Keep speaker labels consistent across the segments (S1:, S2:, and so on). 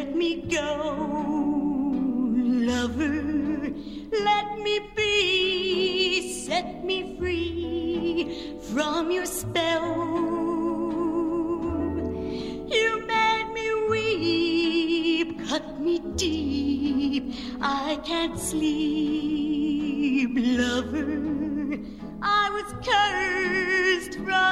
S1: let me go, lover. Let me be, set me free from your spell. You made me weep, cut me deep. I can't sleep, lover. I was cursed from.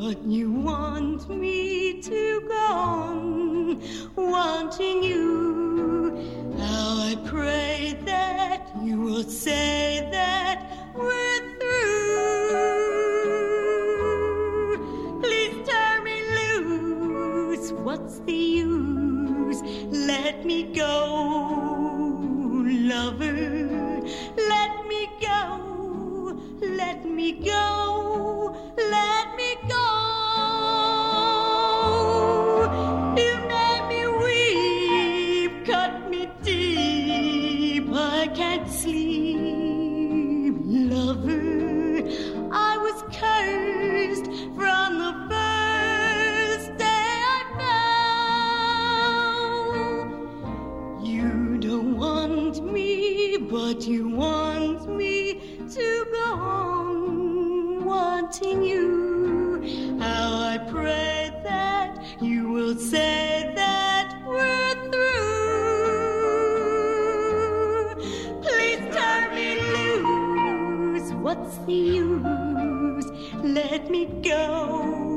S1: But you want me to go on wanting you. How I pray that you will say that we're through. Please turn me loose. What's the use? Let me go, lover. Let me go. Let me go. But you want me to go on wanting you. How I pray that you will say that we're through. Please turn me loose. What's the use? Let me go,